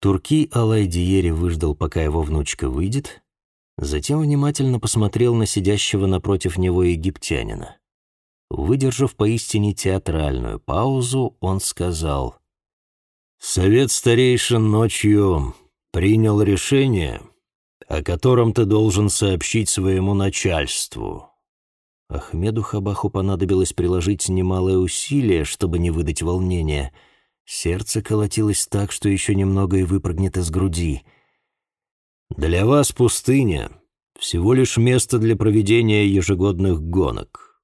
Турки Алайдиери выждал, пока его внучка выйдет, затем внимательно посмотрел на сидящего напротив него египтянина. Выдержав поистине театральную паузу, он сказал, «Совет старейшин ночью принял решение, о котором ты должен сообщить своему начальству». Ахмеду Хабаху понадобилось приложить немалое усилие, чтобы не выдать волнения. Сердце колотилось так, что еще немного и выпрыгнет из груди. «Для вас пустыня — всего лишь место для проведения ежегодных гонок».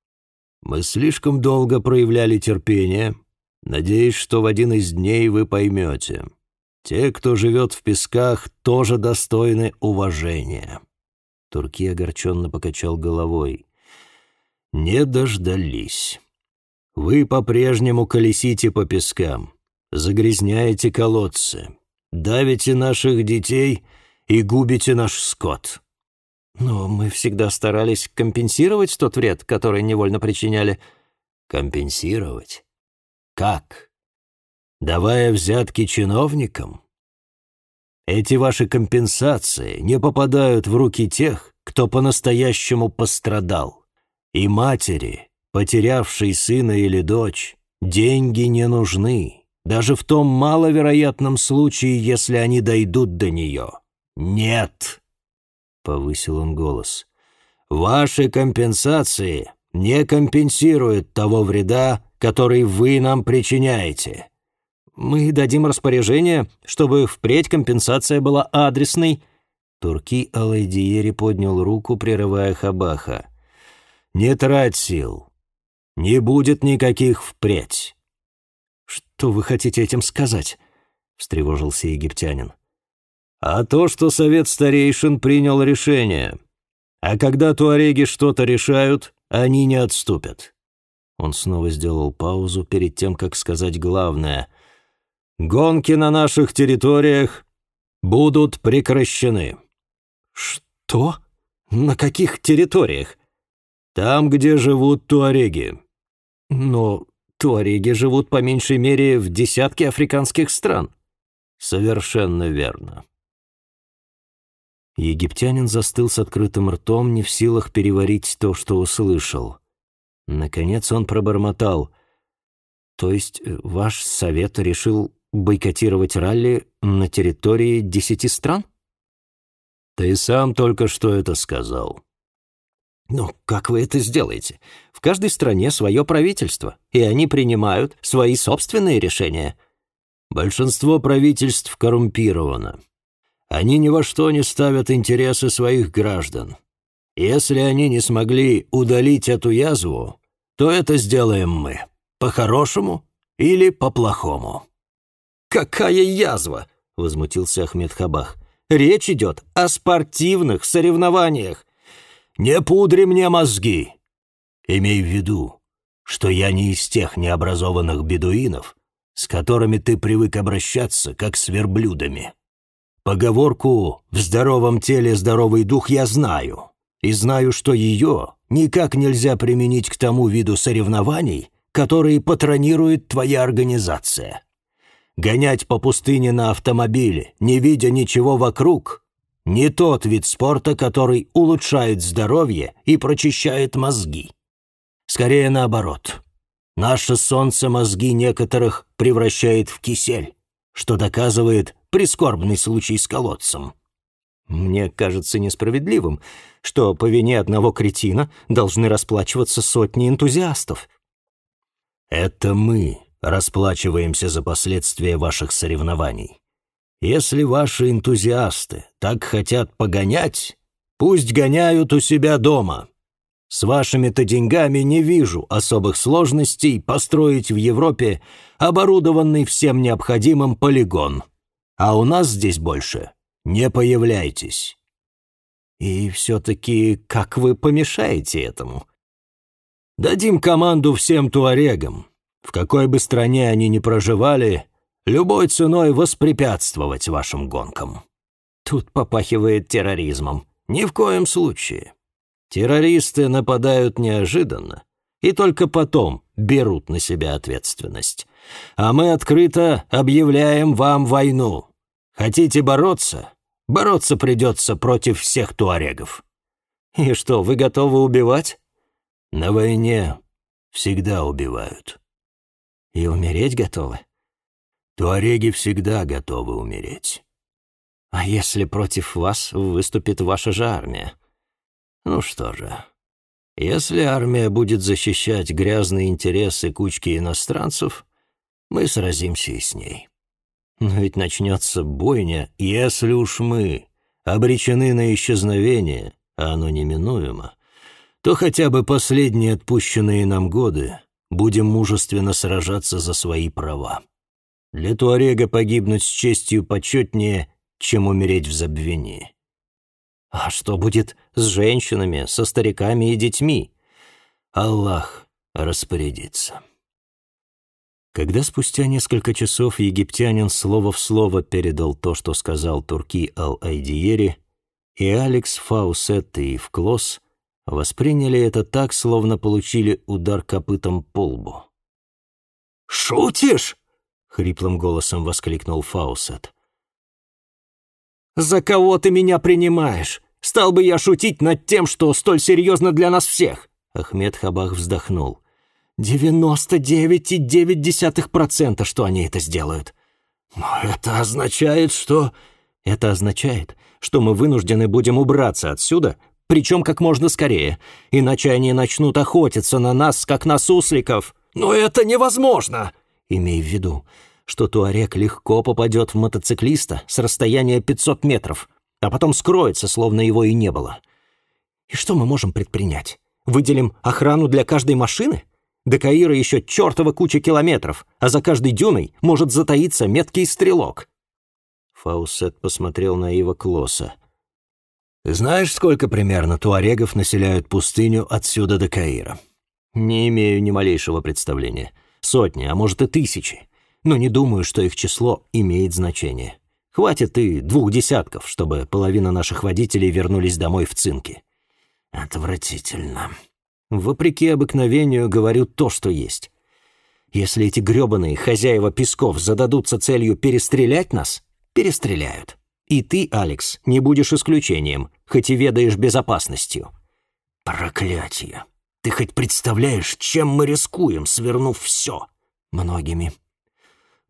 Мы слишком долго проявляли терпение. Надеюсь, что в один из дней вы поймете. Те, кто живет в песках, тоже достойны уважения». Турки огорченно покачал головой. «Не дождались. Вы по-прежнему колесите по пескам, загрязняете колодцы, давите наших детей и губите наш скот. Но мы всегда старались компенсировать тот вред, который невольно причиняли. Компенсировать? Как? Давая взятки чиновникам? Эти ваши компенсации не попадают в руки тех, кто по-настоящему пострадал. И матери, потерявшей сына или дочь, деньги не нужны, даже в том маловероятном случае, если они дойдут до нее. Нет. — повысил он голос. «Ваши компенсации не компенсируют того вреда, который вы нам причиняете». «Мы дадим распоряжение, чтобы впредь компенсация была адресной». Турки Алайдиери поднял руку, прерывая Хабаха. «Не трать сил. Не будет никаких впредь». «Что вы хотите этим сказать?» — встревожился египтянин а то, что совет старейшин принял решение. А когда туареги что-то решают, они не отступят». Он снова сделал паузу перед тем, как сказать главное. «Гонки на наших территориях будут прекращены». «Что? На каких территориях?» «Там, где живут туареги». «Но туареги живут по меньшей мере в десятке африканских стран». «Совершенно верно. Египтянин застыл с открытым ртом, не в силах переварить то, что услышал. Наконец он пробормотал. «То есть э, ваш совет решил бойкотировать ралли на территории десяти стран?» «Ты сам только что это сказал». «Ну, как вы это сделаете? В каждой стране свое правительство, и они принимают свои собственные решения». «Большинство правительств коррумпировано», они ни во что не ставят интересы своих граждан. Если они не смогли удалить эту язву, то это сделаем мы. По-хорошему или по-плохому». «Какая язва?» — возмутился Ахмед Хабах. «Речь идет о спортивных соревнованиях». «Не пудри мне мозги. Имей в виду, что я не из тех необразованных бедуинов, с которыми ты привык обращаться, как с верблюдами». Поговорку «в здоровом теле здоровый дух» я знаю, и знаю, что ее никак нельзя применить к тому виду соревнований, которые патронирует твоя организация. Гонять по пустыне на автомобиле, не видя ничего вокруг, не тот вид спорта, который улучшает здоровье и прочищает мозги. Скорее наоборот. Наше солнце мозги некоторых превращает в кисель, что доказывает прискорбный случай с колодцем. Мне кажется несправедливым, что по вине одного кретина должны расплачиваться сотни энтузиастов. Это мы расплачиваемся за последствия ваших соревнований. Если ваши энтузиасты так хотят погонять, пусть гоняют у себя дома. С вашими-то деньгами не вижу особых сложностей построить в Европе оборудованный всем необходимым полигон а у нас здесь больше не появляйтесь». «И все-таки как вы помешаете этому?» «Дадим команду всем туарегам, в какой бы стране они ни проживали, любой ценой воспрепятствовать вашим гонкам». Тут попахивает терроризмом. Ни в коем случае. Террористы нападают неожиданно и только потом берут на себя ответственность. А мы открыто объявляем вам войну. Хотите бороться? Бороться придется против всех туарегов». «И что, вы готовы убивать?» «На войне всегда убивают». «И умереть готовы?» «Туареги всегда готовы умереть». «А если против вас выступит ваша же армия?» «Ну что же, если армия будет защищать грязные интересы кучки иностранцев, мы сразимся и с ней». Но ведь начнется бойня, если уж мы обречены на исчезновение, а оно неминуемо, то хотя бы последние отпущенные нам годы будем мужественно сражаться за свои права. Для Туарега погибнуть с честью почетнее, чем умереть в забвении. А что будет с женщинами, со стариками и детьми? Аллах распорядится. Когда спустя несколько часов египтянин слово в слово передал то, что сказал Турки Ал-Айдиери, и Алекс, Фаусет и Вклос восприняли это так, словно получили удар копытом по лбу. «Шутишь?» — хриплым голосом воскликнул Фаусет. «За кого ты меня принимаешь? Стал бы я шутить над тем, что столь серьезно для нас всех!» Ахмед Хабах вздохнул. Девяносто девять и девять десятых процента, что они это сделают. Но это означает, что... Это означает, что мы вынуждены будем убраться отсюда, причем как можно скорее, иначе они начнут охотиться на нас, как на сусликов. Но это невозможно! Имей в виду, что Туарек легко попадет в мотоциклиста с расстояния 500 метров, а потом скроется, словно его и не было. И что мы можем предпринять? Выделим охрану для каждой машины? До Каира еще чертова куча километров, а за каждой дюной может затаиться меткий стрелок. Фаусет посмотрел на Ива Клоса. «Знаешь, сколько примерно туарегов населяют пустыню отсюда до Каира?» «Не имею ни малейшего представления. Сотни, а может и тысячи. Но не думаю, что их число имеет значение. Хватит и двух десятков, чтобы половина наших водителей вернулись домой в цинки». «Отвратительно», Вопреки обыкновению говорю то, что есть. Если эти грёбаные хозяева песков зададутся целью перестрелять нас, перестреляют. И ты, Алекс, не будешь исключением, хоть и ведаешь безопасностью. Проклятие! Ты хоть представляешь, чем мы рискуем, свернув все? Многими.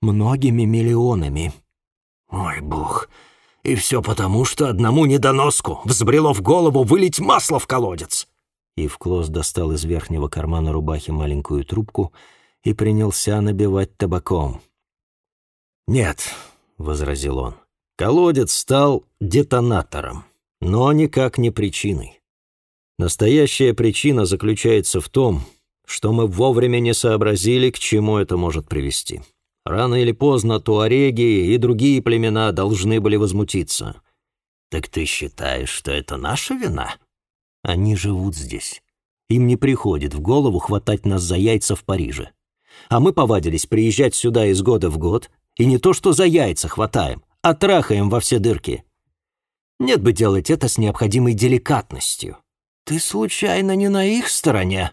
Многими миллионами. Ой, бог. И все потому, что одному недоноску взбрело в голову вылить масло в колодец. Ивклос достал из верхнего кармана рубахи маленькую трубку и принялся набивать табаком. «Нет», — возразил он, — «колодец стал детонатором, но никак не причиной. Настоящая причина заключается в том, что мы вовремя не сообразили, к чему это может привести. Рано или поздно туареги и другие племена должны были возмутиться. Так ты считаешь, что это наша вина?» Они живут здесь. Им не приходит в голову хватать нас за яйца в Париже. А мы повадились приезжать сюда из года в год, и не то что за яйца хватаем, а трахаем во все дырки. Нет бы делать это с необходимой деликатностью. Ты случайно не на их стороне?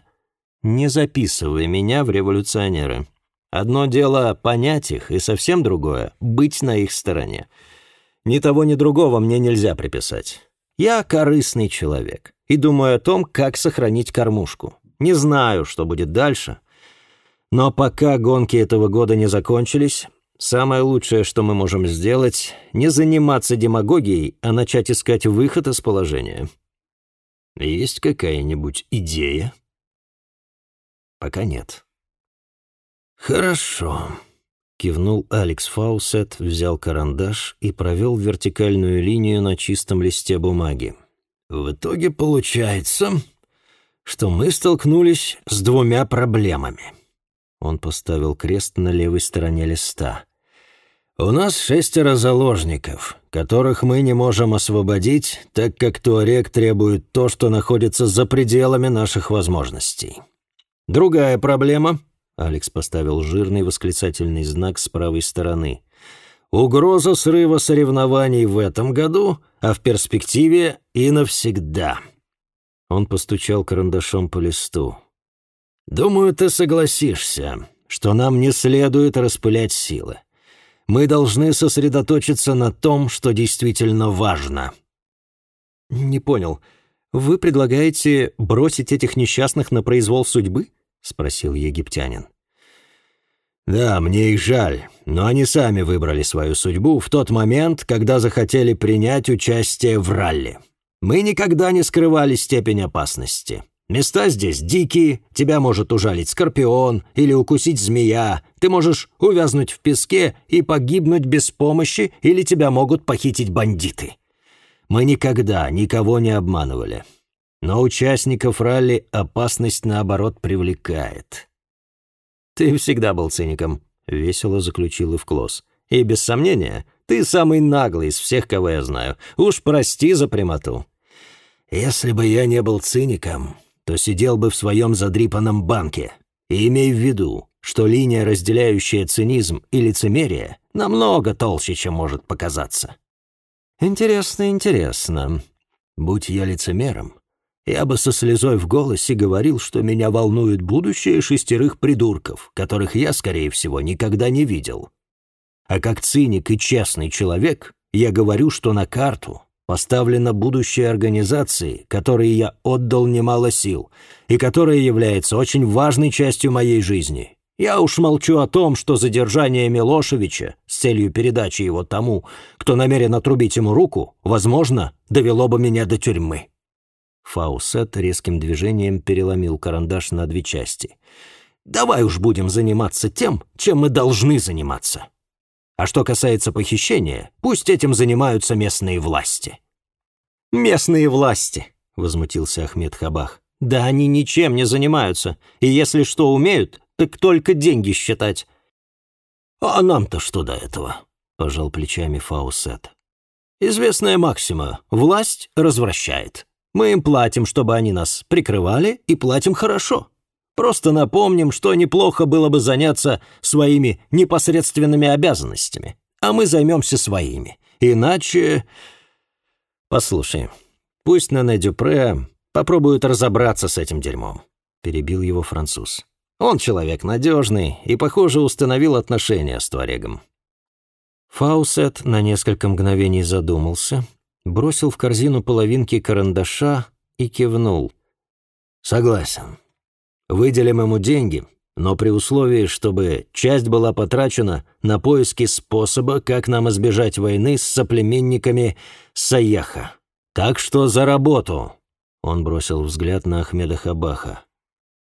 Не записывай меня в революционеры. Одно дело понять их, и совсем другое — быть на их стороне. Ни того, ни другого мне нельзя приписать. Я корыстный человек и думаю о том, как сохранить кормушку. Не знаю, что будет дальше. Но пока гонки этого года не закончились, самое лучшее, что мы можем сделать, не заниматься демагогией, а начать искать выход из положения. Есть какая-нибудь идея? Пока нет. Хорошо. Кивнул Алекс Фаусет, взял карандаш и провел вертикальную линию на чистом листе бумаги. В итоге получается, что мы столкнулись с двумя проблемами. Он поставил крест на левой стороне листа. У нас шестеро заложников, которых мы не можем освободить, так как Туарек требует то, что находится за пределами наших возможностей. Другая проблема — Алекс поставил жирный восклицательный знак с правой стороны. Угроза срыва соревнований в этом году, а в перспективе и навсегда. Он постучал карандашом по листу. «Думаю, ты согласишься, что нам не следует распылять силы. Мы должны сосредоточиться на том, что действительно важно». «Не понял. Вы предлагаете бросить этих несчастных на произвол судьбы?» — спросил египтянин. «Да, мне их жаль, но они сами выбрали свою судьбу в тот момент, когда захотели принять участие в ралли. Мы никогда не скрывали степень опасности. Места здесь дикие, тебя может ужалить скорпион или укусить змея, ты можешь увязнуть в песке и погибнуть без помощи, или тебя могут похитить бандиты. Мы никогда никого не обманывали. Но участников ралли опасность, наоборот, привлекает». «Ты всегда был циником», — весело заключил Ивклос. «И без сомнения, ты самый наглый из всех, кого я знаю. Уж прости за прямоту». «Если бы я не был циником, то сидел бы в своем задрипанном банке. И имей в виду, что линия, разделяющая цинизм и лицемерие, намного толще, чем может показаться». «Интересно, интересно. Будь я лицемером, я бы со слезой в голосе говорил, что меня волнует будущее шестерых придурков, которых я, скорее всего, никогда не видел. А как циник и честный человек, я говорю, что на карту поставлено будущее организации, которой я отдал немало сил, и которая является очень важной частью моей жизни. Я уж молчу о том, что задержание Милошевича с целью передачи его тому, кто намерен отрубить ему руку, возможно, довело бы меня до тюрьмы. Фаусет резким движением переломил карандаш на две части. «Давай уж будем заниматься тем, чем мы должны заниматься. А что касается похищения, пусть этим занимаются местные власти». «Местные власти», — возмутился Ахмед Хабах. «Да они ничем не занимаются, и если что умеют, так только деньги считать». «А нам-то что до этого?» — пожал плечами Фаусет. «Известная максима — власть развращает». Мы им платим, чтобы они нас прикрывали, и платим хорошо. Просто напомним, что неплохо было бы заняться своими непосредственными обязанностями, а мы займемся своими. Иначе... Послушай, пусть Нене Дюпре попробует разобраться с этим дерьмом, перебил его француз. Он человек надежный и, похоже, установил отношения с Туарегом. Фаусет на несколько мгновений задумался, бросил в корзину половинки карандаша и кивнул. «Согласен. Выделим ему деньги, но при условии, чтобы часть была потрачена на поиски способа, как нам избежать войны с соплеменниками Саяха. Так что за работу!» Он бросил взгляд на Ахмеда Хабаха.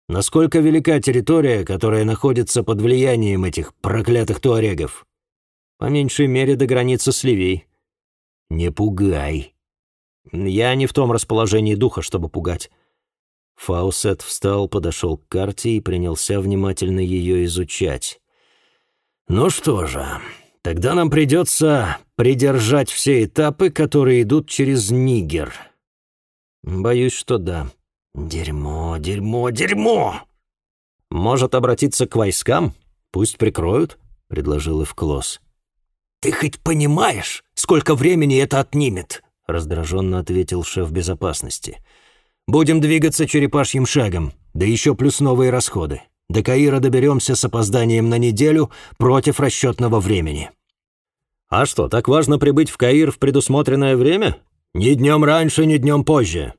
«Насколько велика территория, которая находится под влиянием этих проклятых туарегов?» «По меньшей мере до границы с Ливией», «Не пугай». «Я не в том расположении духа, чтобы пугать». Фаусет встал, подошел к карте и принялся внимательно ее изучать. «Ну что же, тогда нам придется придержать все этапы, которые идут через Нигер». «Боюсь, что да». «Дерьмо, дерьмо, дерьмо!» «Может обратиться к войскам? Пусть прикроют», — предложил Эвклос. «Ты хоть понимаешь, сколько времени это отнимет?» — раздраженно ответил шеф безопасности. «Будем двигаться черепашьим шагом, да еще плюс новые расходы. До Каира доберемся с опозданием на неделю против расчетного времени». «А что, так важно прибыть в Каир в предусмотренное время?» «Ни днем раньше, ни днем позже.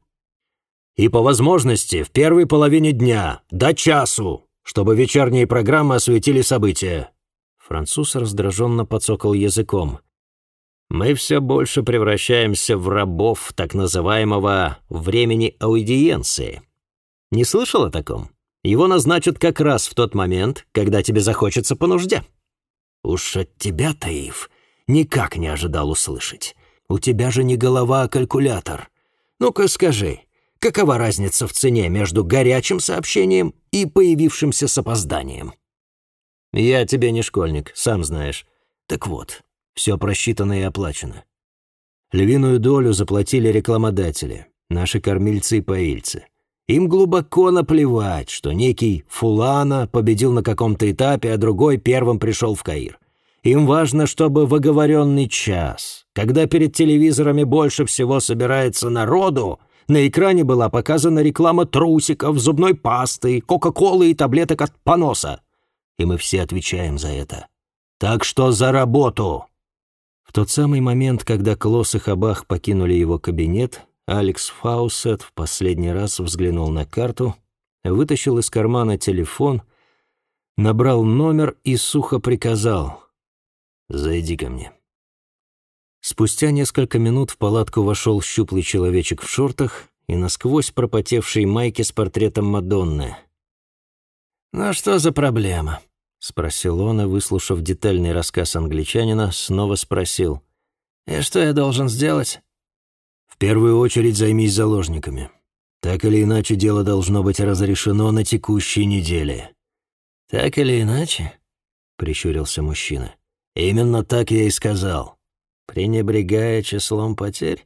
И по возможности в первой половине дня, до часу, чтобы вечерние программы осветили события. Француз раздраженно подсокал языком. «Мы все больше превращаемся в рабов так называемого «времени аудиенции». Не слышал о таком? Его назначат как раз в тот момент, когда тебе захочется по нужде». «Уж от тебя, Таиф, никак не ожидал услышать. У тебя же не голова, а калькулятор. Ну-ка скажи, какова разница в цене между горячим сообщением и появившимся с опозданием?» «Я тебе не школьник, сам знаешь. Так вот, все просчитано и оплачено. Львиную долю заплатили рекламодатели, наши кормильцы и поильцы. Им глубоко наплевать, что некий Фулана победил на каком-то этапе, а другой первым пришел в Каир. Им важно, чтобы в оговоренный час, когда перед телевизорами больше всего собирается народу, на экране была показана реклама трусиков, зубной пасты, кока-колы и таблеток от поноса и мы все отвечаем за это. Так что за работу!» Тот самый момент, когда Клосс и Хабах покинули его кабинет, Алекс Фаусет в последний раз взглянул на карту, вытащил из кармана телефон, набрал номер и сухо приказал «Зайди ко мне». Спустя несколько минут в палатку вошел щуплый человечек в шортах и насквозь пропотевшей майке с портретом Мадонны. «Ну что за проблема?» — спросил он, и, выслушав детальный рассказ англичанина, снова спросил. «И что я должен сделать?» «В первую очередь займись заложниками. Так или иначе, дело должно быть разрешено на текущей неделе». «Так или иначе?» — прищурился мужчина. «Именно так я и сказал. Пренебрегая числом потерь?»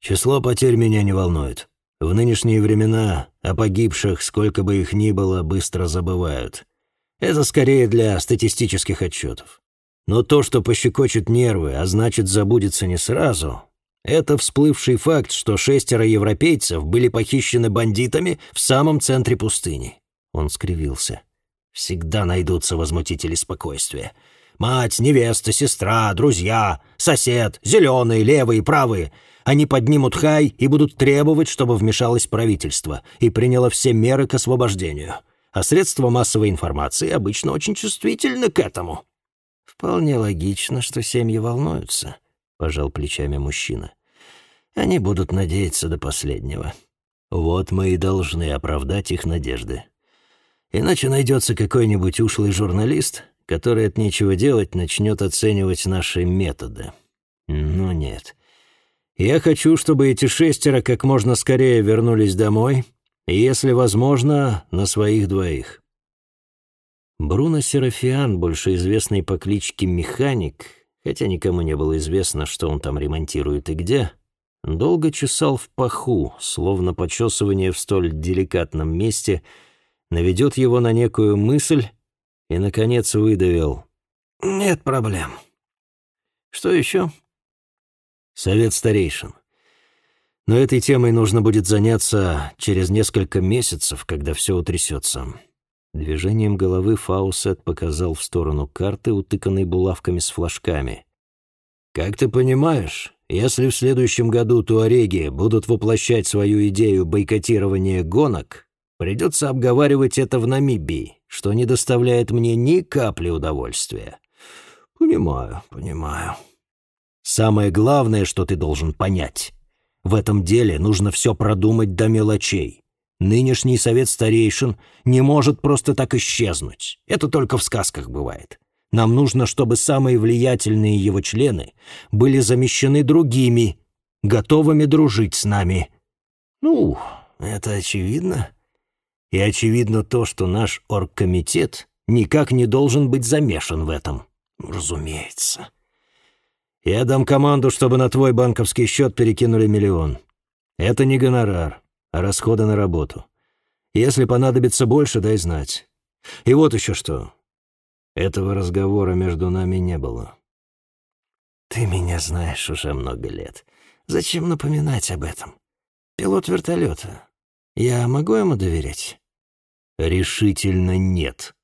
«Число потерь меня не волнует. В нынешние времена о погибших, сколько бы их ни было, быстро забывают». Это скорее для статистических отчетов. Но то, что пощекочет нервы, а значит забудется не сразу, это всплывший факт, что шестеро европейцев были похищены бандитами в самом центре пустыни. Он скривился. Всегда найдутся возмутители спокойствия. Мать, невеста, сестра, друзья, сосед, зеленые, левые, правые. Они поднимут хай и будут требовать, чтобы вмешалось правительство и приняло все меры к освобождению а средства массовой информации обычно очень чувствительны к этому». «Вполне логично, что семьи волнуются», — пожал плечами мужчина. «Они будут надеяться до последнего». «Вот мы и должны оправдать их надежды. Иначе найдется какой-нибудь ушлый журналист, который от нечего делать начнет оценивать наши методы. Ну нет. Я хочу, чтобы эти шестеро как можно скорее вернулись домой» если возможно, на своих двоих. Бруно Серафиан, больше известный по кличке Механик, хотя никому не было известно, что он там ремонтирует и где, долго чесал в паху, словно почесывание в столь деликатном месте наведет его на некую мысль и, наконец, выдавил. «Нет проблем. Что еще?» «Совет старейшин. Но этой темой нужно будет заняться через несколько месяцев, когда все утрясется. Движением головы Фаусет показал в сторону карты, утыканной булавками с флажками. «Как ты понимаешь, если в следующем году туареги будут воплощать свою идею бойкотирования гонок, придется обговаривать это в Намибии, что не доставляет мне ни капли удовольствия». «Понимаю, понимаю». «Самое главное, что ты должен понять, в этом деле нужно все продумать до мелочей. Нынешний совет старейшин не может просто так исчезнуть. Это только в сказках бывает. Нам нужно, чтобы самые влиятельные его члены были замещены другими, готовыми дружить с нами. Ну, это очевидно. И очевидно то, что наш оргкомитет никак не должен быть замешан в этом. Разумеется. Я дам команду, чтобы на твой банковский счет перекинули миллион. Это не гонорар, а расходы на работу. Если понадобится больше, дай знать. И вот еще что. Этого разговора между нами не было. Ты меня знаешь уже много лет. Зачем напоминать об этом? Пилот вертолета. Я могу ему доверять? Решительно нет.